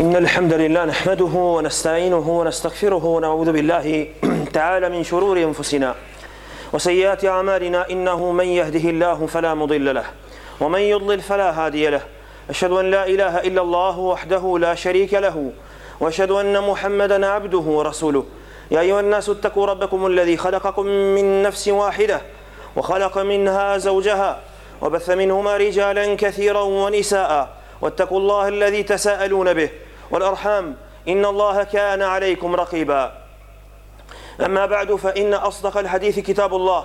إن الحمد لله نحمده ونستعينه ونستغفره ونعوذ بالله تعالى من شرور أنفسنا وسيئات أعمالنا إنه من يهده الله فلا مضل له ومن يضلل فلا هادي له أشهد أن لا إله إلا الله وحده لا شريك له وأشهد أن محمدا عبده ورسوله يا أيها الناس اتقوا ربكم الذي خلقكم من نفس واحدة وخلق منها زوجها وبث منهما رجالا كثيرا ونساء واتقوا الله الذي تساءلون به والأرحام إن الله كان عليكم رقيبا أما بعد فإن أصدق الحديث كتاب الله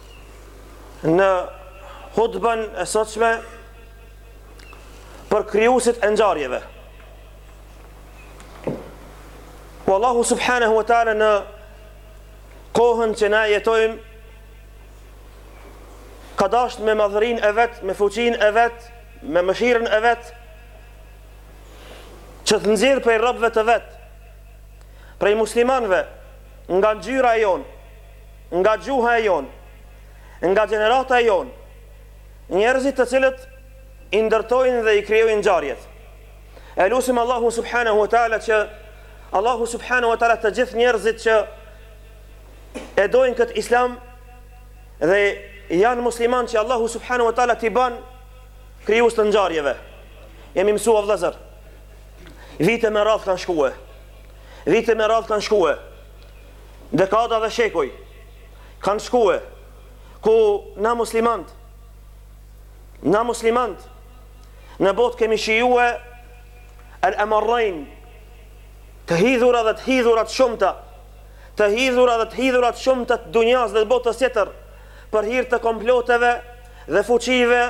në hutben e sotshme për krijuesit e ngjarjeve. Allahu subhanahu wa taala në kohën që na jetojmë ka dasht me madhërinë e vet, me fuqinë e vet, me mëshirën e vet që të nxjerr prej robëve të vet, prej muslimanëve nga gjyra e jonë Nga gjuha e jonë, nga gjenerata e jonë, njerëzit të cilët i ndërtojnë dhe i krijojnë ngjarjet. E lusim Allahun subhanahu wa taala që Allahu subhanahu wa taala të gjithë njerëzit që e dojnë këtë islam dhe janë musliman që Allahu subhanahu wa taala t'i ban krijues të ngjarjeve. Jemi msu vëllazër. Vite me radhë kanë shkue. Vite me radhë kanë shkue. dekada dhe shekuj kanë shkue ku na muslimant na muslimant në botë kemi shijue el emarrejn të hidhura dhe të hidhura të shumta të hidhura dhe të hidhura të shumta të dunjas dhe të botës tjetër për hir të komploteve dhe fuqive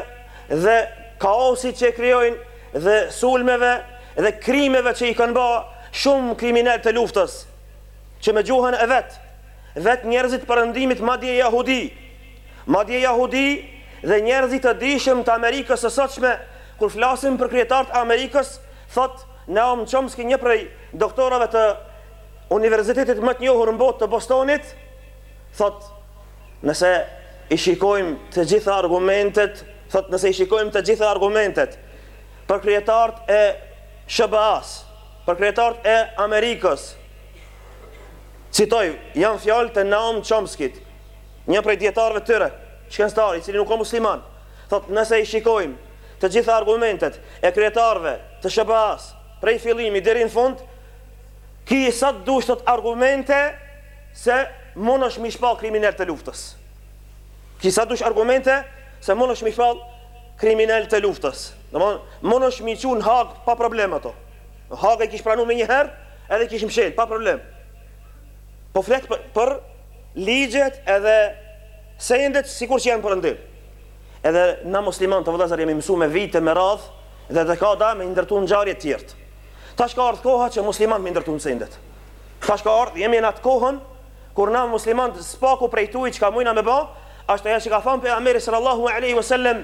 dhe kaosit që e krijojnë dhe sulmeve dhe krimeve që i kanë ba shumë kriminelë të luftës që me gjuhën e vet, vetë njerëzit të Perëndimit madje jahudi, madje jahudi dhe njerëzit të dijshëm të Amerikës së sotshme kur flasin për kryetarët e Amerikës, thotë Noam Chomsky një prej doktorëve të universitetit më të njohur në botë të Bostonit, thotë nëse i shikojmë të gjitha argumentet, thotë nëse i shikojmë të gjitha argumentet për kryetarët e SHBA-së, Për kryetarët e Amerikës, citoj, janë fjalë të Noam Chomskit, një prej dijetarëve të tyre, shkenctar, i cili nuk ka musliman, thotë nëse i shikojmë të gjitha argumentet e kryetarëve të SHBA-së prej fillimi deri në fund, ki sa të dush thotë argumente se munesh m'i shpall kriminelë të luftës. Ki sa të dush argumente se munesh m'i shpall kriminelë të luftës. Domthon munesh m'i çu në Hagë pa problem ato. Në Hagë e kish pranu menjëherë edhe i kish mshel pa problem. Po flet për, për ligjet edhe sendet sikur që janë n'Perëndim. Edhe na muslimant vëllazër jemi msu me vite me radh dhe dekada me i ndërtu ngjarjet të tjerët. Tash ka ardh koha që muslimant me i ndërtu sendet. Tash ka ardhur, jemi në atë kohën kur na musliman s'paku prej asaj çka mujna me ba, është ajo që ka thënë pejgamberi sallallahu alaihi wasallam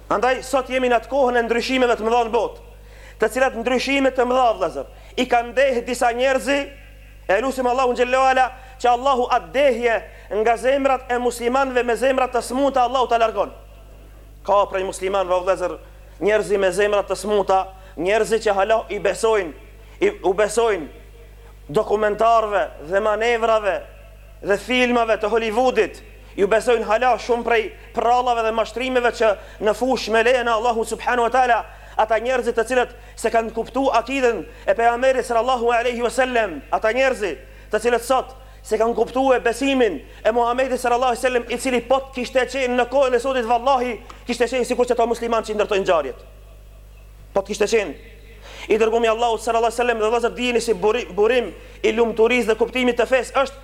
Andaj sot jemi në atë kohën e ndryshimeve të mëdha në botë, të cilat ndryshime të mëdha vëllezër, i kanë deh disa njerëzi, e lusim Allahun xhelle ue ala që Allahu atë dehje nga zemrat e muslimanëve me zemra të smuta Allahu ta largon. Ka prej muslimanëve vëllezër njerëzi me zemra të smuta, njerëzi që hala i besojnë, i u besojnë dokumentarëve dhe manevrave dhe filmave të Hollywoodit, Ju besojnë hala shumë prej përrallave dhe mashtrimeve që në fushë me lejen e Allahut subhanehu ue teala ata njerëzit të cilët s'e kanë kuptu akiden e pejgamberit sallallahu alejhi ue sellem ata njerëzi të cilët sot s'e kanë kuptue besimin e Muhamedit sallallahu alejhi ue sellem i cili po t'kishte qenë në kohën e sotit vallahi kishte qenë sikur se ata muslimanë që i ndërtojnë ngjarjet po t'kishte qenë i dërgumi Allahut sallallahu alejhi ue sellem dhe vëllezër dijeni se burim i lumturisë dhe kuptimit të fesë është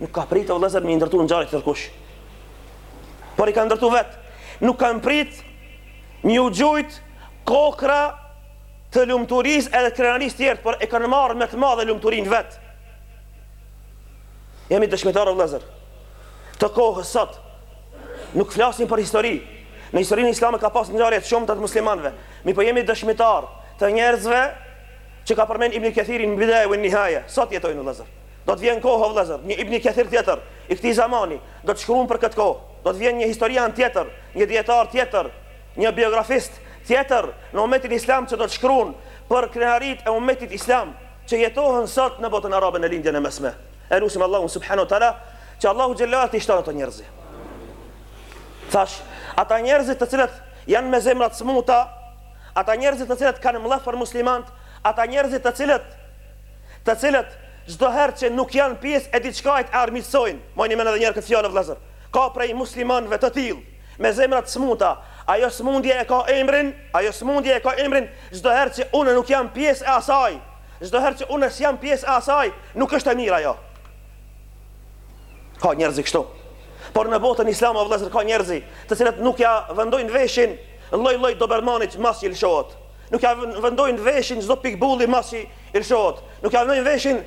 Nuk ka pritë o vëllezër me ia ndërtu ngjarjet tjetërkush. Por i ka ndërtu vetë. Nuk kanë pritë me ju gjujtë kokrra të lumturisë edhe krenarisë tjerët, por e kanë marrë me të madhe lumturinë vetë. Jemi dëshmitarë o vëllezër. Të kohës sot, nuk flasim për histori. Në historinë islame ka pas ngjarje të shumta të muslimanve. Mirëpo jemi dëshmitarë të njerëzve që i ka përmend Ibn Kethiri në Bidaje ve Nihaje. Sot jetojnë o vëllezër. Do të vjen kohë o vëllezër, një Ibni Kethir tjetër, i këtij zamani, do të shkruan për këtë kohë. Do të vjen një historian tjetër, një dijetar tjetër, një biografist tjetër në umetin islam që do të shkruan për krenaritë e umetit islam që jetohen sot në botën arabe në Lindjen e Mesme. E lusim Allahun subhanahu wa taala që Allahu xhelle ue ala t'i shton ata njerëz. Thash, ata njerëzit të cilët janë me zemra të smuta, ata njerëzit të cilët kanë mllef për muslimanët, ata njerëzit të cilët të cilët çdo herë që nuk janë pjesë e diçkait e armiqësojnë, mbajeni mend edhe një herë këtë fjalë o vëllezër, ka prej muslimanëve të tillë me zemra të smundta, ajo sëmundje e ka emrin, ajo sëmundje e ka emrin, çdo herë që unë nuk jam pjesë e asaj, çdo herë që unë s'jam pjesë e asaj, nuk është e mirë ajo. Ka njerëzi kështu. Por në botën islame o vëllezër ka njerëzi, të cilët nuk ja vendojnë veshin lloj-lloj dobermanit masi lëshohet. Nuk ja vendojnë veshin çdo pitbulli masi lëshohet. Nuk ja vendojnë veshin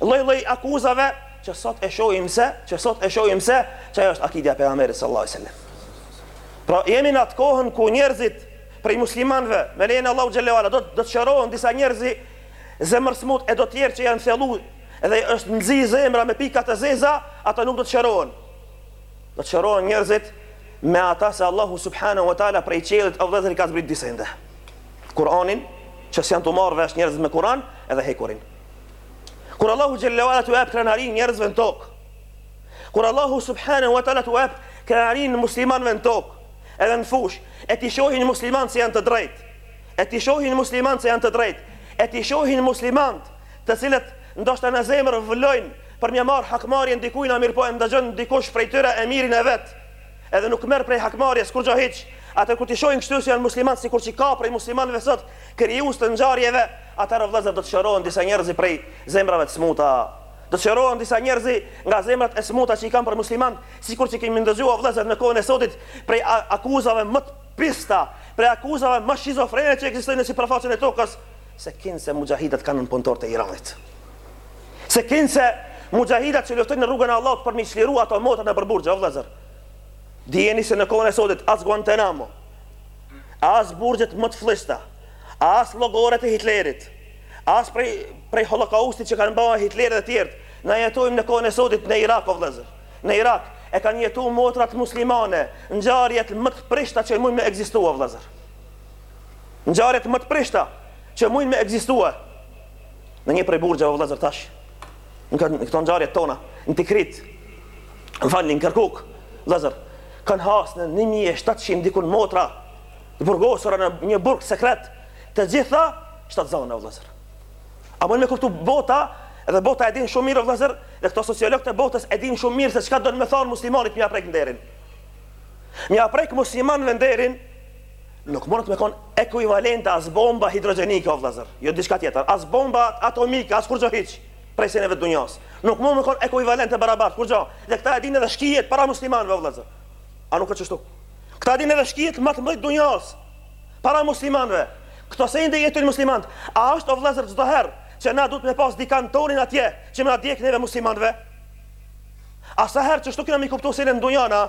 lloj-lloj akuzave që sot e shohim se, që sot e shohim se çka është akidja e pejgamberit sallallahu alaihi wasallam. Pra jemi në atë kohën ku njerëzit prej muslimanëve me lejen e Allahut xhelle ue ala do të shërohen disa njerëzi zemërsmut e do të tjerë që janë thellu dhe është nxi zemra me pika të zeza, ata nuk do të shërohen. Do të shërohen njerëzit me atë se Allahu subhanahu wa taala prej qiellit o vëllezër i ka zbrit dy sende Kur'anin që s'janë tu marrë vesh njerëzit me Kur'an edhe hekurin kur Allahu xhelle ue ala t'u jep krenari njerëzve në tokë kur Allahu subhanahu wa taala t'u jep krenarinë muslimanëve në tokë edhe në fush e t'i shohin muslimanët se janë të drejtë e t'i shohin muslimanët se janë të drejtë e t'i shohin muslimanët të cilët ndoshta në zemër vlojnë për m'ja marrë hakmarrjen dikujna mirëpo e ndëgjon dikush prej tyre emirin e vet edhe nuk merr prej hakmarrjes kurgjo hiç atër kur t'i shohin kështu se janë musliman sikur që ka prej muslimanëve sot krijues të ngjarjeve atër o vëllezër do të shërohen disa njerëzi prej zemrave të smuta do të shërohen disa njerëzi nga zemrat e smuta që i kanë për musliman sikur që kemi ndëgju o vëllezër në kohën e sodit prej akuzave më të pista prej akuzave më shizofrene që ekzistojnë në sipërfaqen e tokës Se kinse muxhahidat kanë kon punëtorë të Iranit. Se kinse muxhahidat që luftojnë në rrugën e Allahut për m'i çliru ato motra nëpër burgje, o vëllazër. Dijeni se në kohën e sodit as Guantanamo, as burgjet më të fëlliqta, as llogoret e Hitlerit, as prej prej holokaustit që kanë ba Hitleri dhe të tjerët, na jetojmë në kohën e sodit në Irak, o vëllazër. Në Irak e kanë jetu motrat muslimane, ngjarjet më të prishta që mun me ekzistu, o vëllazër. Ngjarjet më të prishta që mujnë me ekzistu e në një prej burgjeve vëllezër tash. Në këto ngjarjet tona, në Tikrit, më falni në Kirkuk, vëllezër, kanë hasë në 1700 dikun motra të burgosura në një burg sekret, të gjitha shtatzana vëllezër. A mund me kuptu bota dhe bota e din shumë mirë vëllezër dhe këto sociologët e botës e din shumë mirë se çka do me thanë muslimanit m'ja prek nderin. M'ja prek muslimanëve nderin Nuk mund të me kon ekuivalente as bomba hidrogjenike o vëllazër, jo diçka tjetër, as bomba atomike, as kurgjo hiç prej seneve të dunjas. Nuk mun me kon ekuivalente barabar kurgja. Dhe këto e dinë edhe shkijet para muslimanëve o vëllazër. A nuk është kështu? Këto e dinë edhe shkijet më të mëdhaj t'dunjas para muslimanëve. Këto sende jetojnë muslimanët. A është o vëllazër çdo herë që na duhet me pas dikan tonin atje që me na dek neve muslimanëve? A sa herë kështu kemi me kuptu se në dunjana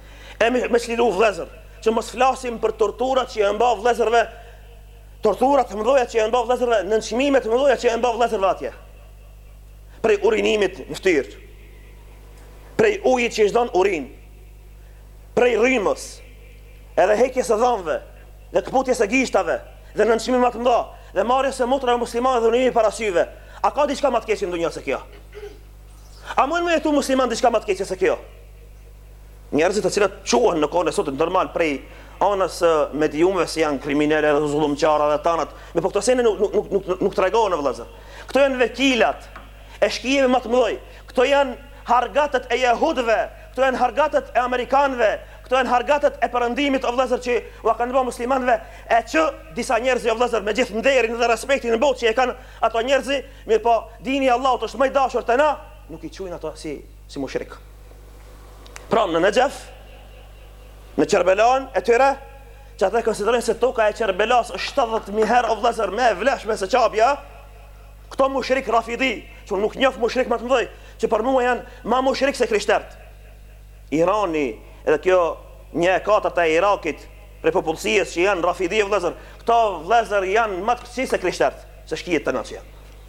E m'i, m'i çliru vlezër, që mos flasim për torturat që janë ba vlezërve, tortura të mëdhoja që janë ba vlezërve, nënçmime të mëdhoja që janë ba vlezërve atje. Prej urinimit në ftyrë, prej ujit që ishtë urin, prej rrymës, edhe hekjes së dhamve, dhe këputjes së gishtave, dhe nënçmime ma të mëdha, dhe marrjes së motrave muslimane dhunimi para syve, a ka diçka ma të keqe n'dynje se kjo? A mund me jetu musliman diçka ma të keqe se kjo? Njerëzit të cilët quhen në kohën e sotit normal prej anës së mediumëve se janë kriminelë dhe zullumqara dhe tanat, mirpo këto sene nuk, nuk, nuk, nuk, nuk tregohen o vëllezër. Këto janë vekilat e shkijeve më të mëdhoj, këto janë hargatët e jehudëve, këto janë hargatët e amerikanve, këto janë hargatët e përëndimit o vëllezër që ua kanë bo muslimanve, e që disa njerëzi o vëllezër me gjithë nderin dhe respektin në botë që e kanë ato njerëzi, mirpo dini i Allahut është ma i dashur te na, nuk i qujnë ato si si mushrikë. Pra në Nexhef, në Qerbelanë e tyre, që ata konsiderojnë se toka e Qerbelasë është 70.000 herë o vëllezër më e vlefshme se Qabja, këto mushrikë rafidi, që nuk njoh mushrikë më të mëdhenj, që për mua janë më mushrikë se krishterët. Irani, edhe kjo një e katërt e Irakit, prej popullsisë që janë rafidi vëllezër, këto vëllezër janë më të kqij se krishterët, se shkijet te na që janë.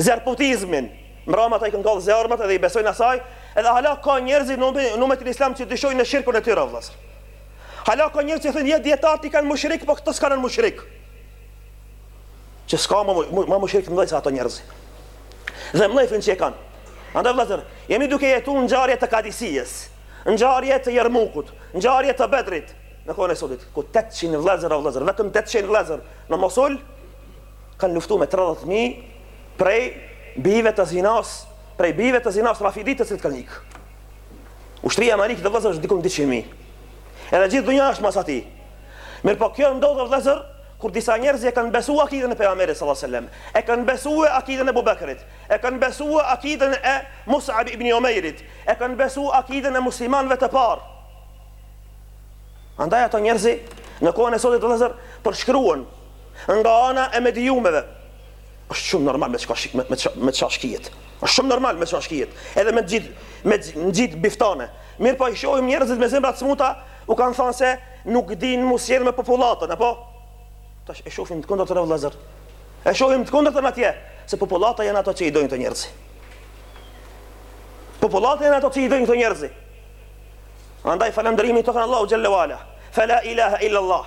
zerdushtizmin, mbrëma ata i kanë kallë zjarmat edhe i besojnë asaj, edhe hala ka njerëzi në umetin islam që dyshojnë në shirkun e tyre vëllezër. Hala ka njerëz që thonë ja dijetarët i kanë mushrik, po këto s'janë mushrik. Që s'ka më mushrik se sa ato njerëz. Dhe mllefin që e kanë. Andaj vëllezër, jemi duke jetuar ngjarje të Kadisijës, ngjarje të Jermukut, ngjarje të Bedrit në kohën e sotit, ku 800 vëllezër o vëllezër, vetëm 800 vëllezër në Mosul Kanë luftu me tridhjetë mijë prej bijve të Zinas, prej bijve të Zinas rafidi të cilët kanë ikë. Ushtria e Malikit o vëllezër është diku në dyqind mijë. Edhe gjithë dunja është mas atij. Mirpo kjo ndodh vëllezër kur disa njerëz e kanë besu akiden e pejgamberit sallallahu alajhi wasallam, e kanë besu akiden e Ebu Bekrit, e kanë besu akiden e Mus'ab ibn Umairit, e kanë besu akiden e muslimanëve të parë. Andaj ato njerëz në kohën e sotit vëllezër përshkruhen Nga ana e mediumeve, është shumë normal me çka me me me çka shkijet. Është shumë normal me çka shkijet. Edhe me nxit me nxit shpifje. Mirpo i shohim njerëzit me zemra të smuta, ku kanë thënë se nuk dinë mu sjell me popullatën, apo? Tash e shohim të kundërtën o vëllezër. E shohim të kundërtën atje, se popullata janë ato që i dojnë ato njerëzi. Popullata janë ato që i dojnë ato njerëzi. Andaj falëndërimi i takon Allahut xhelle ue ala. Fala ilaha illa Allah.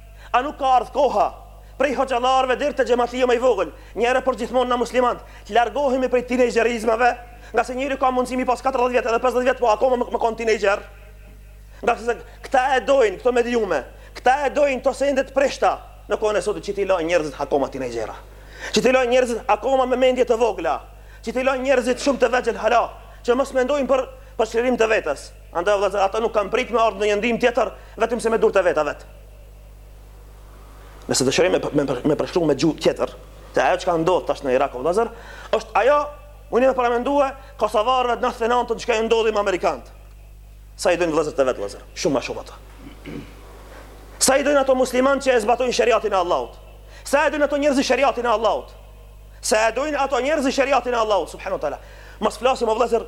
A nuk ka ardhë koha, prej hoxhallarëve deri te xhematliju më i vogël, një herë e përgjithmonë na muslimantë, të largohemi prej tinejxherizmave, ngase njëri ka mundësi mi pas katërdhjetë vjet edhe pesëdhjetë vjet po akoma me kon tinejxher? Ngase këta e dojnë këto mediume, këta e dojnë këto sende të prishta në kohën e sotit që t'i lajnë njerëzit akoma tinejxhera, që t'i lajnë njerëzit akoma me mendje të vogla, që t'i lajnë njerëzit shumë të vegjël hala që mos mendojnë për për çlirim të vetes. Andaj o vëllezër, ata nuk kanë pritë me ardhë ndonjë ndihmë tjetër, vetëm se me durt e veta vetë. Nëse dëshirojmë me me, me përshkruar me gjuhë tjetër, se ajo çka ndodh tash në Irak o vëllezër, është ajo unë me paramendu kosovarëve në 99-ën çka i ndodhi me amerikanët. Sa i dojnë vëllezërit e vet vëllezër, shumë më shumë ata. Sa i dojnë ato musliman që e zbatojnë shariatin e Allahut. Sa e dojnë ato njerëz shariatin e Allahut. Sa e dojnë ato njerëz shariatin e Allahut subhanahu wa taala. Mos flasim o vëllezër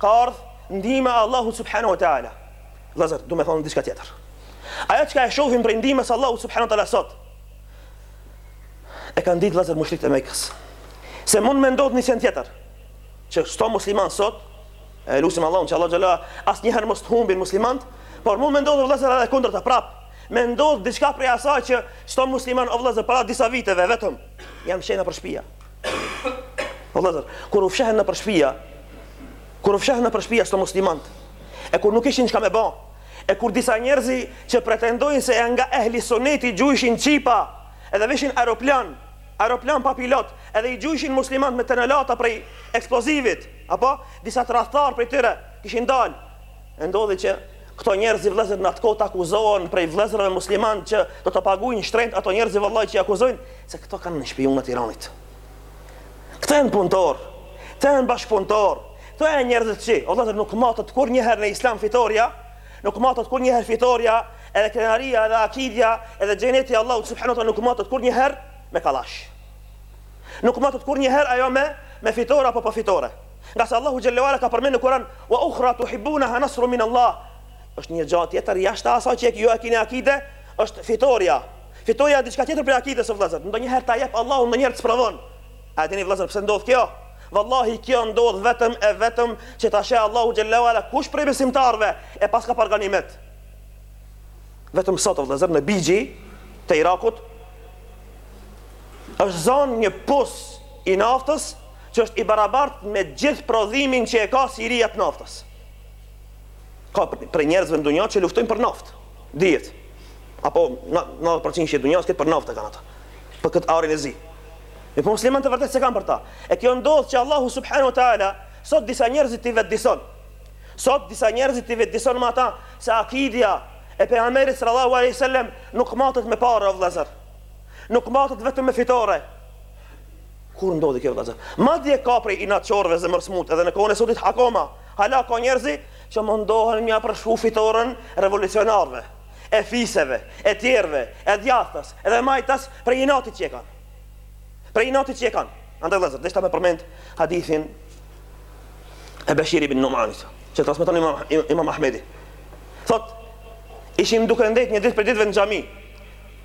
Ka ardhë ndihma e Allahut subhanahu wa ta'ala. Vëllezër, du me thonë diçka tjetër. Ajo çka e shohim prej ndihmës së Allahut subhanahu wa ta'ala sot, e kanë ditë vëllezër mushrikët e Mekës. Se mund me ndodhë një sen tjetër, që kto musliman sot, e lusim Allahun që Allah xhele asnjëherë mos të humbin muslimant, por mund me ndodhë vëllezër edhe kundërta prap. Me ndodhë diçka prej asaj që kto musliman o vëllezër para disa viteve vetëm janë fshehur nëpër shpia. O vllezër, kur u fshehen nëpër shpia, kur u fshehen nëpër shpia kto muslimant, e kur nuk dishin çka me ba, e kur disa njerëz që pretendojnë se nga ehli suneti gjujshin çipa, edhe vishin aeroplan, aeroplan pa pilot, edhe i gjujshin muslimant me tonelata prej eksplozivit, apo, disa tradhtar prej tyre, kishin dalë, E ndodhi që këto njerëz vëllezër në atë kohë të akuzohen prej vëllezërve musliman që do ta paguajnë shtrenjt ato njerëz vëlla që i akuzojnë se këto kanë në shpionat e Iranit. Këto janë punëtor, këto janë bashkëpunëtor, këto janë njerëzit që o vëllezër nuk matet kurrnjëherë në Islam fitorja, nuk matet kurrnjëherë fitorja, edhe krenaria, edhe akidja, edhe xheneti i Allahut subhanahu wa taala nuk matet kurrnjëherë me kallash. Nuk matet kurrnjëherë ajo me me fitore apo pa fitore. Nga se Allahu xhele ue ala ka përmendur në Kur'an, "Wa ukhra tuhibbunaha nasrun min Allah." Është një gjë tjetër jashtë asaj që ju e keni akide, është fitorja. Fitorja është diçka tjetër prej akides vëllezër. Ndonjëherë ta jep Allahu, ndonjëherë të sprovon. A dini vëllezër pse ndodh kjo? Vallahi kjo ndodh vetëm e vetëm që ta sheh Allahu xhele ue ala kush prej besimtarëve e paska për ganimet. Vetëm sot vëllezër në Bixhi të Irakut është zonë një pus i naftës që është i barabartë me gjithë prodhimin që e ka Siria të naftës. Ka prej njerëzve në dunja që luftojnë për naftë, dihet. Apo 90% e dunjasë këtë për naftë e kanë ata. Për këtë arin e zi. Mirëpo muslimant e vërtet s'e kanë për ta. E kjo ndodh që Allahu subhanu wa ta'ala sot disa njerëzit t'i vetëdijson. Sot disa njerëzit t'i vetëdijson me ata se akidja e Pejgamberit sallallahu alaihi sallam nuk matet me pare o vlazër. Nuk matet vetëm me fitore. Kur ndodhi kjo vëllezër? Madje ka prej inatçorëve zemërsmutë edhe në kohën e sotit akoma. Hala ka njerëzi që mundohen m'ia përshkru fitoren revolucionarëve, e fiseve, e tjerëve, e djathtës, edhe majtës prej inatit që e kanë. Prej inatit që e kanë. Andaj vëllezër, deshta me përmend hadithin e Beshir ibn Numanit, që transmeton Imam, Imam Ahmedi. Thot, ishim duke ndejt një ditë prej ditëve në xhami.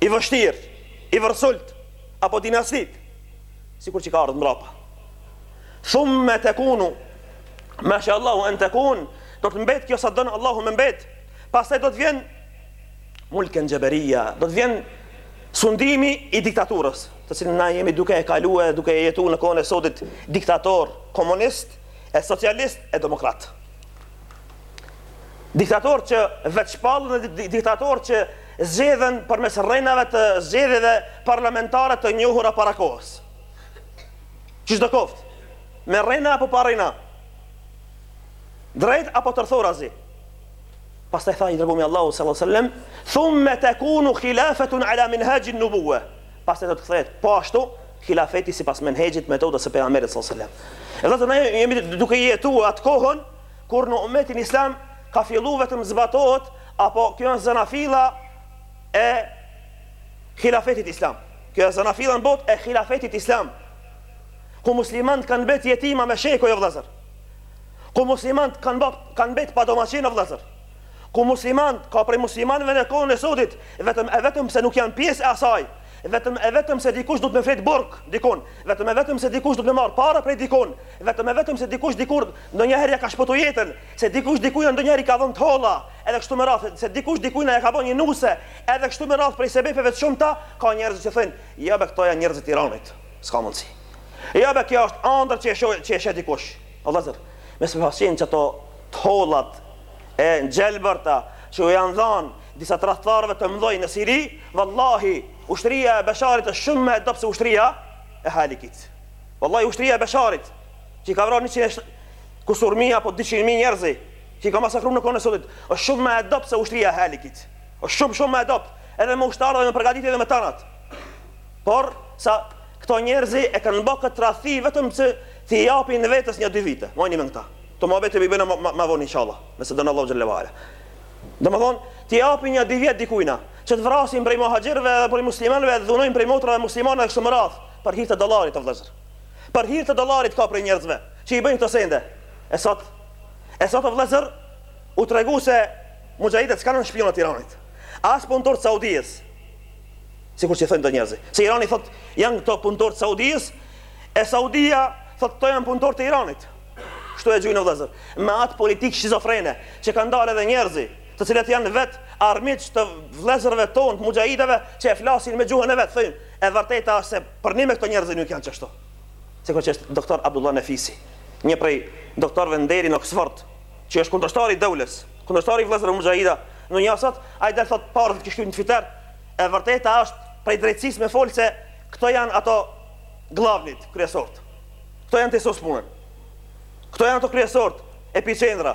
i vështirë, i vërsult, apo dinasti, sikur që ka ardhë mrapa. Thumme tekunu ma sha Allahu en tekune, do të mbetë kjo sa t'don Allahu me mbetë, pastaj do të vjen mulken xhebrijje, do të vjen sundimi i diktaturës, të cilën na jemi duke e kalu e duke e jetu në kohën e sotit diktator, komunist, e socialist, e demokrat. Diktator që vetëshpallen e diktator që zgjedhen përmes rrenave të zgjedhjeve parlamentare të njohura para kohës. Sido koftë, me rrena apo pa rrena, drejt apo tërthorazi. Pastaj tha i dërgumi Allahut sallallahu alaihi wasallam, "Thumma takunu khilafatun ala minhajin nubuwa." Pastaj do të kthehet po ashtu khilafeti sipas menhexhit, metodës së pejgamberit sallallahu alaihi wasallam. Edhe ne jemi duke jetu atë kohën kur në umetin islam ka fillu vetëm zbatohet Apo kjo është zanafilla e Khilafetit Islam. Kjo është zanafilla në botë e Khilafetit Islam. Ku muslimanët kanë mbet jetima me shekuj o vëllazër. Ku muslimanët kanë mbet pa domaçin o vëllazër. Ku muslimanët ka prej muslimanëve në kohën e sotit vetëm e vetëm se nuk janë pjesë e asaj vetëm e vetëm se dikush do t'me fut burg dikon, vetëm e vetëm se dikush do t'me marr para prej dikujt, vetëm e vetëm se dikush dikur ndonjëherë ja ka shpëtuar jetën, Se dikush dikujtna ndonjëherë i ka dhënë të holla, edhe kështu me radhë, se dikush dikujtna ja ka ba një nuse, edhe kështu me radhë prej sebepeve të shumta, ka njerëz që thojnë, jo be këto janë njerëz t'Iranit, s'ka mundësi. Jo be kjo është andër që e shoh që e sheh dikush. O vëllezër, mos me pas qenë qëto të hollat e gjelbërta që u janë dhanë disa tradhtarëve të mëdhenj në Siri, vallahi ushtria e Besharit është shumë më e dobët se ushtria e Malikit. Vallahi ushtria e Besharit, që i ka vrarë njëqind e kusur mijë apo dyqind mijë njerëzi që i ka masakru në kohën e sotit, është shumë më e dobët se ushtria e Malikit. Është shumë, shumë më e dobët, edhe me ushtarë dhe me përgatitje dhe me tanat. Por, disa këto njerëzi e kanë bë këtë tradhti vetëm që t'i japin vetes një dy vite. Mbani mend këta. Kët muhabet e bëjmë ma, ma vonë inshallah, nëse don Allahu xhalla wala. Domethënë, t'i japin një dy vjet dikujna, që të vrasin prej muhaxhirëve dhe prej muslimanëve, dhunojnë prej motrave muslimane kështu me radhë, për hir të dollarit o vëllezër. Për hir të dollarit ka prej njerëzve që i bëjnë këto sende. E sot, e sot o vëllezër, u tregu se muxhahidet s'kanë kanë shpionë të Iranit, as punëtorë të Saudies, sikur që i thonë këto njerëz. Se Irani thotë, janë këto punëtorë të Saudies, e Saudia thotë këto janë punëtorë të Iranit. Kështu e gjujnë o vëllezër, me atë politikë shizofrene që kanë dalë edhe njerëzi. të cilët janë vetë armiq të vëllezërve tonë të muxhahidëve që e flasin me gjuhën e vet thonë e vërteta është se përnime këto njerëz nuk janë kështu sikur që është doktor Abdullah Nefisi një prej doktorëve nderi në Oxford që është kundërshtar i deules kundërshtar i vëllezërve muxhahida në një asat ai del thot parë të kishte në Twitter e vërteta është prej drejtësisë me fol se këto janë ato glavnit kryesort këto janë të sos punën këto janë ato kryesort epiqendra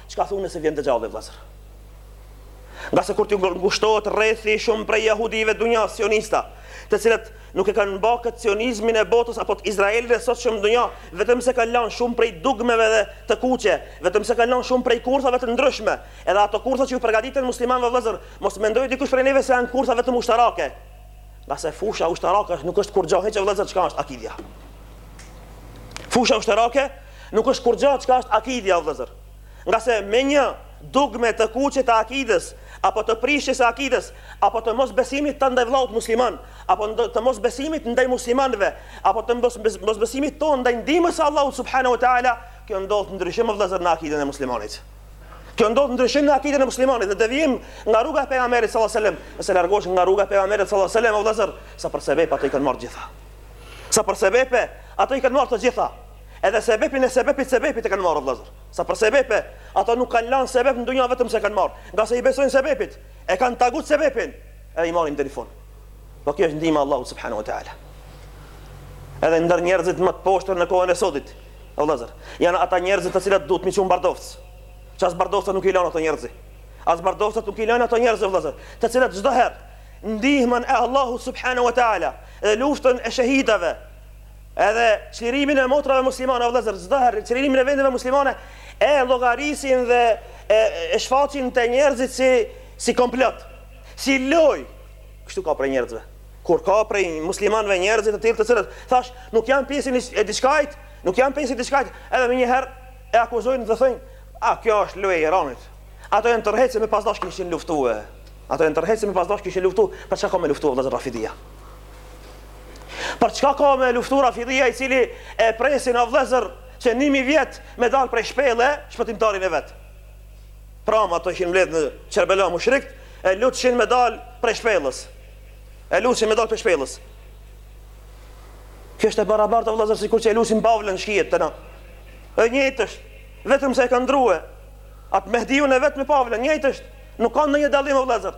Çka thu nëse vjen Dexhalli vëllezër? Ngase kur t'ju ngushtohet rrethi shumë prej jahudive dunja sionista, të cilët nuk e kanë mba këtë sionizmin e botës apo të Izraelit e sot shumë dunja, vetëm se kanë lanë shumë prej dugmeve dhe të kuqe, vetëm se kanë lanë shumë prej kurthave të ndryshme, edhe ato kurtha që ju përgatiten muslimanëve vëllezër, mos mendojë dikush prej neve se janë kurtha vetëm ushtarake, ngase fusha ushtarake nuk është kurrgja hiç vëllezër çka është akidja. Fusha ushtarake Nuk është kurrgja çka është akidja o vëllezër. Ngase me një dugme të kuqe të akidës, apo të prishjes së akidës, apo të mosbesimit tënd ndaj vëllaut musliman, apo të mosbesimit ndaj muslimanëve, apo të mosbesimit tonë ndaj ndihmës së Allahut subhanahu wa taala, kjo ndodh ndryshim o vëllezër në akidën e muslimanit. Kjo ndodh ndryshim në akidën e muslimanit, dhe devijim nga rruga e pejgamberit sallallahu alajhi wasallam, nëse largohesh nga rruga e pejgamberit sallallahu alajhi wasallam o vëllezër, sa për sebep ato i kanë marrë gjitha. Sa për sebep ato i kanë marrë të gjitha. Edhe sebepin e sebepit sebepit e kanë marrë vëllazër. Sa për sebepe, ata nuk kanë lanë sebep në dunja vetëm se kanë marrë, ngase i besojnë sebepit, e kanë tagut sebepin, edhe i marrin deri në fund. Po kjo është ndihma e Allahut subhanahu wa taala. Edhe ndër njerëzit më të poshtër në kohën e sotit, o vëllazër, janë ata njerëz të cilët duhet m'i çu n'Bardovc. Që as Bardovca nuk i lanë ato njerëz. As Bardovca nuk i lanë ato njerëz o vëllazër, të cilët çdo herë ndihmën e Allahut subhanahu wa taala dhe luftën e shehidave Edhe çlirimin e motrave muslimane, o vëllezër, çdo herë çlirimin e vendeve muslimane e llogarisin dhe e, e shfaqin te njerëzit si si komplot, si lojë. Kështu ka prej njerëzve. Kur ka prej muslimanëve njerëz të tillë të cilët thash nuk janë pjesë e diçkajt, nuk janë pjesë e diçkajt, edhe menjëherë e akuzojnë dhe thonë, a kjo është lojë e Iranit. Ato janë tërheqë me pas dasht kishin luftuar. Ato janë tërheqë me pas dasht kishin luftuar, për çka ka me luftuar vëllezër Rafidia? Për çka ka me luftu Rafidhia i cili e presin o vllezër që nimi vjet me dal prej shpelle shpëtimtarin e vet. Pram ato ishin mbledh në Qerbela mushrikt e lutshin me dal prej shpellës. E lutshin me dal prej shpellës. Kjo është e barabartë o vllezër sikur që e lusin Pavlën shkijet te na. E njëjtë është. Vetëm se e kanë ndrue. Atë Mehdiun e vet me Pavlën, njëjtë është. Nuk ka ndonjë dallim o vllezër.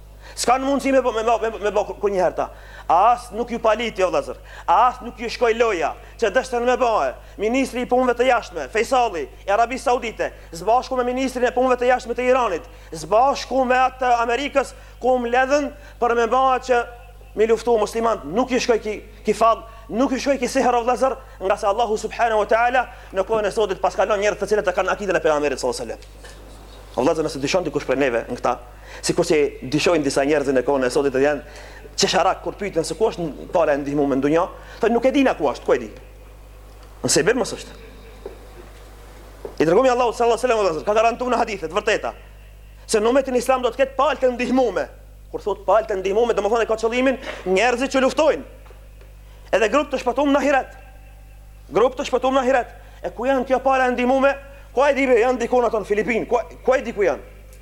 S'kanë mundësi me me me me bë kurnjëherë ta. A as nuk ju paliti o vëllezër. A as nuk ju shkoi loja, që deshtën me bë. Ministri i Punëve të Jashtme, Fejsalli, i Arabisë Saudite, s'bashku me ministrin e Punëve të Jashtme të Iranit, s'bashku me atë të Amerikës, ku u mbledhën për me bë që mi luftu muslimanët, nuk ju shkoi ki ki fall, nuk ju shkoi ki sehr o vëllezër, ngase Allahu subhane u teala në kohën e sotit pas ka lon njerëz të cilët e kanë akiden e Pejgamberit sallallahu alejhi ue sellem. O vëllezër, nëse dyshon dikush prej neve në këta, Sikur se dyshojnë disa njerëz në kohën e sotit që janë çesharak kur pyeten se ku është pala e ndihmuar në dunja, thonë nuk e dina ku është, ku e di. Në se bërë mësë është. I dërgumi i Allahut sallallahu alaihi wasallam ka garantuar në hadithe të vërteta se në umetin islam do të ketë palë të ndihmuar. Kur thotë palë të ndihmuar, domethënë e ka qëllimin njerëzit që luftojnë. Edhe grup të shpëtuar në ahiret. Grup të shpëtuar në ahiret. E ku janë këto palë të ndihmuar? Ku e di ti janë diku në Filipinë? Ku ku e di ku janë?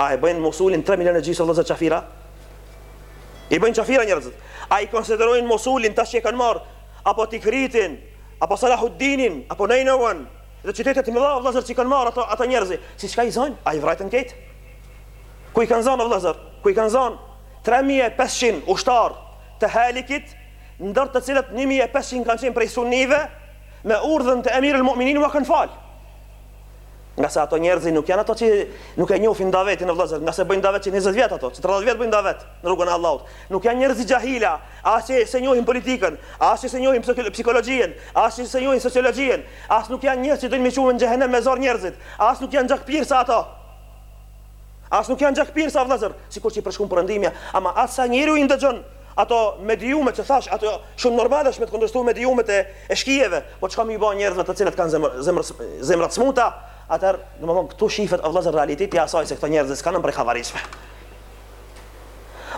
A i bëjnë Mosulin 3 milionë e gjysë vëllezër qafira? I bëjnë qafira njerëzit. A i konsiderojnë Mosulin tash që e kanë marrë apo Tikritin, apo Salahuddinin, apo Nejnevan, dhe qytetet e mëdha vëllezër që kanë marrë ata njerëz. Si çka i zanë? A i vrajtën krejt? Ku i kanë zan o vëllezër? Ku i kanë zan? 3500 ushtar të Halikit, ndër të cilët 1500 kanë qenë prej sunnive, me urdhën të Emirul Mu'minin ua kanë fal. Ngase ato njerëzi nuk janë ato që nuk e njohin davetin o vëllezër, ngase bëjnë davet që 20 vjet ato, që 30 vjet bëjnë davet në rrugën e Allahut. Nuk janë njerëz xhahila, as që s'e njohin politikën, as që s'e njohin psikologjinë, as që s'e njohin sociologjinë, as nuk janë njerëz që dojnë m'i çu në xhehenem me zor njerëzit, as nuk janë gjakpirsa ato. As nuk janë gjakpirsa vëllezër, sikur që i përshkrun perëndimi, ama masi njeriu i ndëgjon ato mediumet që thash, ato shumë normal është me të kundërshtu mediumet e, e shkijeve, po çka me i bë njerëzve të cilët kanë zemër, zemër, zemra të smuta, atëherë, domethënë këtu shifet o vëllezër realiteti i asaj se këto njerëz s'kanë hise prej havarixhëve.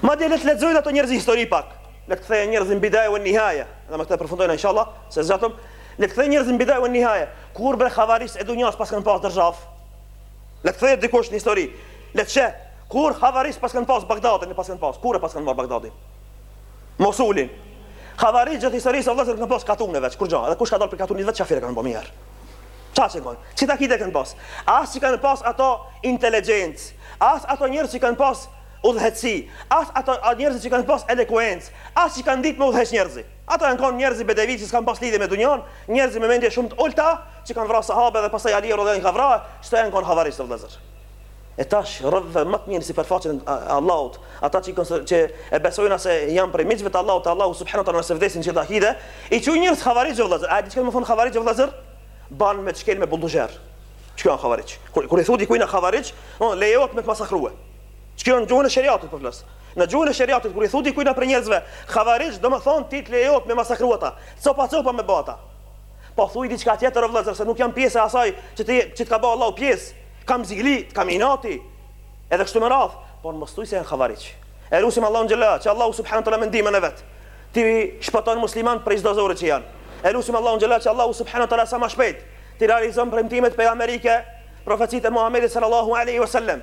Madje le të lexojnë ato njerëz histori pak. Le të kthehen njerëz në Bidaje ue Nihaje. Dhe me këtë përfundojmë inshallah, se zgjatëm. Le të kthehen njerëz në Bidaje ue Nihaje. Kur bre havarixhët e dunjas pas kanë pas dërzhavë. Le të kthehet dikush në histori, le të sheh kur havarixhët pas kanë pas Bagdadin, pas kanë pas, kur e pas kanë marr Bagdadin. Mosulin. Havarixhët gjatë historisë vëllazër kanë pas katune veç, kurgjë, edhe kush ka dalë për katunit veç çafirë kanë bë mirë. Qa që kanë? Qit akide kanë pas? As që kanë pas ato inteligencë, as ato njerëz që kanë pas udhëheqësi, as ato njerëz që kanë pas elokuencë, as që kanë ditë me udhëheq njerëzi. Ata janë kon njerëz bedevi që s'kanë pas lidhje me dunjanë, njerëzi me mendje shumë t'ulta, që kanë vra sahabe dhe pastaj Aliu radiallahu anhu i ka vra, qëta janë kon havarixhët o vëllezër. E tash, robëve më të mirë në sipërfaqen e Allahut, ata që që e besojna se janë prej miqve të Allahut, te Allahu subhanahu wa taala nëse vdesin qit akide, i quajnë njerëz havarixh o vëllezër. A e di çka do të thotë havarixh o vëllezër? Ban me çkel me bulldozer. Çka janë havarixhët? Kur kur i thotë dikujt janë havarixh, domethanë lejohet me të masakrue. Kjo në gjuhën e sheriatit po flas. Në gjuhën e sheriatit kur i thu dikujt prej njerëzve, havarixh do të thotë ti të lejohet me masakrua ata, copa copa me bë ata. Po thuj diçka tjetër o vëllazër se nuk jam pjesë e asaj që ti që të ka bë Allahu pjesë. Kam zili, të kam inat. Edhe kështu me radhë, por mos thuj se janë havarixh. E lusim Allahun xhela, që Allahu subhanu teala me ndihmën e vet t'i shpëton muslimanët prej çdo zori që janë. E lusim Allahun xhela që Allahu subhanu teala sa më shpejt t'i realizon premtimet pejgamberike, profecitë e Muhamedit sallallahu alaihi wasallam.